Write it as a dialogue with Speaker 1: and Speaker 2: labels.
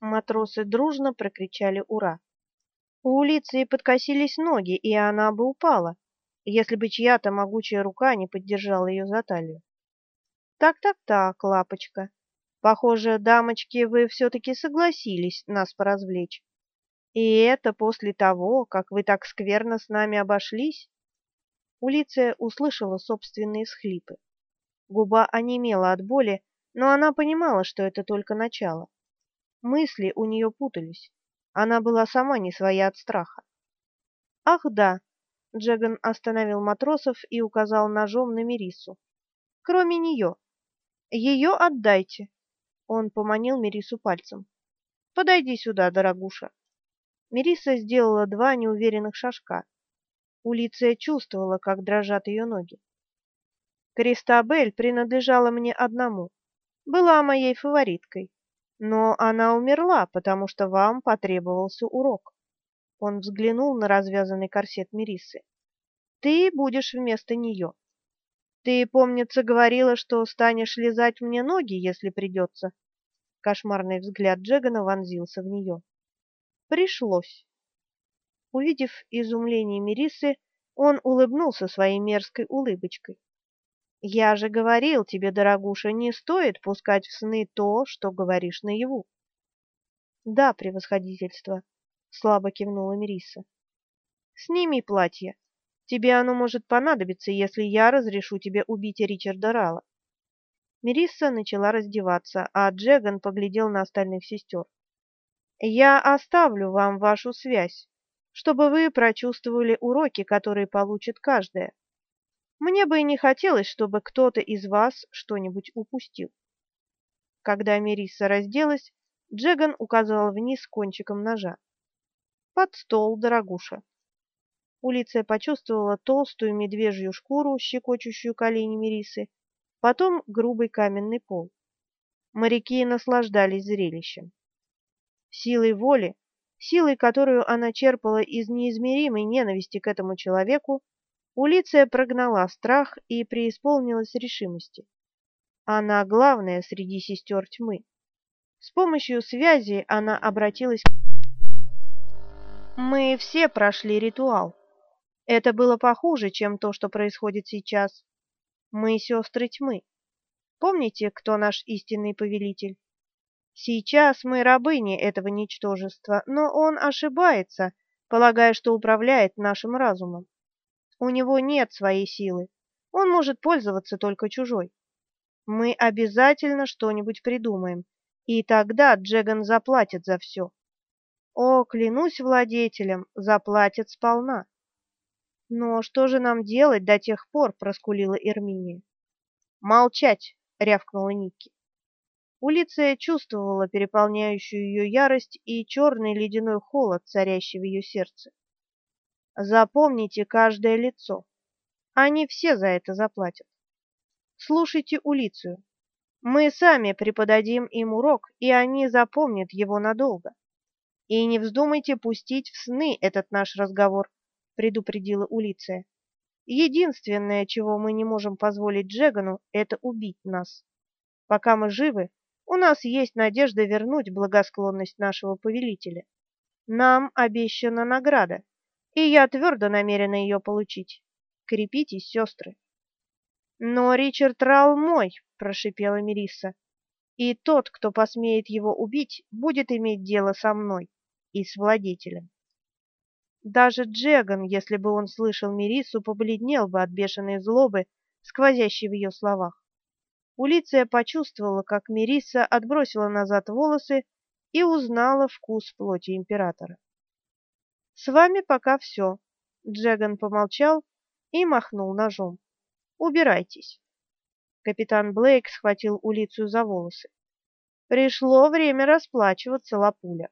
Speaker 1: Матросы дружно прокричали «Ура!». У Улиции подкосились ноги, и она бы упала, если бы чья-то могучая рука не поддержала ее за талию. «Так-так-так, лапочка, похоже, дамочки, вы все-таки согласились нас поразвлечь. И это после того, как вы так скверно с нами обошлись?» Улиция услышала собственные схлипы. Губа онемела от боли, но она понимала, что это только начало. Мысли у нее путались. Она была сама не своя от страха. «Ах, да!» — Джеган остановил матросов и указал ножом на Мерису. «Кроме нее. Ее отдайте!» Он поманил Мерису пальцем. «Подойди сюда, дорогуша!» Мериса сделала два неуверенных шажка. Улиция чувствовала, как дрожат ее ноги. Кристабель принадлежала мне одному. Была моей фавориткой. Но она умерла, потому что вам потребовался урок. Он взглянул на развязанный корсет Мерисы. Ты будешь вместо нее. Ты, помнится, говорила, что станешь лизать мне ноги, если придется. Кошмарный взгляд Джегана вонзился в нее. Пришлось. Увидев изумление Мерисы, он улыбнулся своей мерзкой улыбочкой. Я же говорил тебе, дорогуша, не стоит пускать в сны то, что говоришь наяву. Да, превосходительство, слабо кивнула Мириса. Сними платье. Тебе оно может понадобиться, если я разрешу тебе убить Ричарда Рала. Мириса начала раздеваться, а Джеган поглядел на остальных сестер. Я оставлю вам вашу связь, чтобы вы прочувствовали уроки, которые получит каждая. Мне бы и не хотелось, чтобы кто-то из вас что-нибудь упустил. Когда Мерисса разделась, Джеган указал вниз кончиком ножа. Под стол, дорогуша. Улиция почувствовала толстую медвежью шкуру, щекочущую колени Мерисы, потом грубый каменный пол. Моряки наслаждались зрелищем. Силой воли, силой, которую она черпала из неизмеримой ненависти к этому человеку, Улиция прогнала страх и преисполнилась решимости. Она главная среди сестер тьмы. С помощью связи она обратилась. Мы все прошли ритуал. Это было похуже, чем то, что происходит сейчас. Мы сестры тьмы. Помните, кто наш истинный повелитель? Сейчас мы рабыни этого ничтожества, но он ошибается, полагая, что управляет нашим разумом. У него нет своей силы. Он может пользоваться только чужой. Мы обязательно что-нибудь придумаем, и тогда Джеган заплатит за все. О, клянусь владетелем, заплатит сполна. Но что же нам делать до тех пор, проскулила Эрминия. Молчать, рявкнула Никки. Улиция чувствовала переполняющую ее ярость и черный ледяной холод, царящий в ее сердце. Запомните каждое лицо. Они все за это заплатят. Слушайте Улицию. Мы сами преподадим им урок, и они запомнят его надолго. И не вздумайте пустить в сны этот наш разговор, предупредила Улиция. Единственное, чего мы не можем позволить Джегану, это убить нас. Пока мы живы, у нас есть надежда вернуть благосклонность нашего повелителя. Нам обещана награда и я твердо намерена ее получить. Крепитесь, сестры. Но Ричард Рал мой, прошипела Мириса. И тот, кто посмеет его убить, будет иметь дело со мной и с владетелем. Даже Джеган, если бы он слышал Мирису, побледнел бы от бешеной злобы, сквозящей в ее словах. Улиция почувствовала, как Мириса отбросила назад волосы и узнала вкус плоти императора. С вами пока все. Джеган помолчал и махнул ножом. Убирайтесь. Капитан Блейк схватил Улицию за волосы. Пришло время расплачиваться, Лапуля.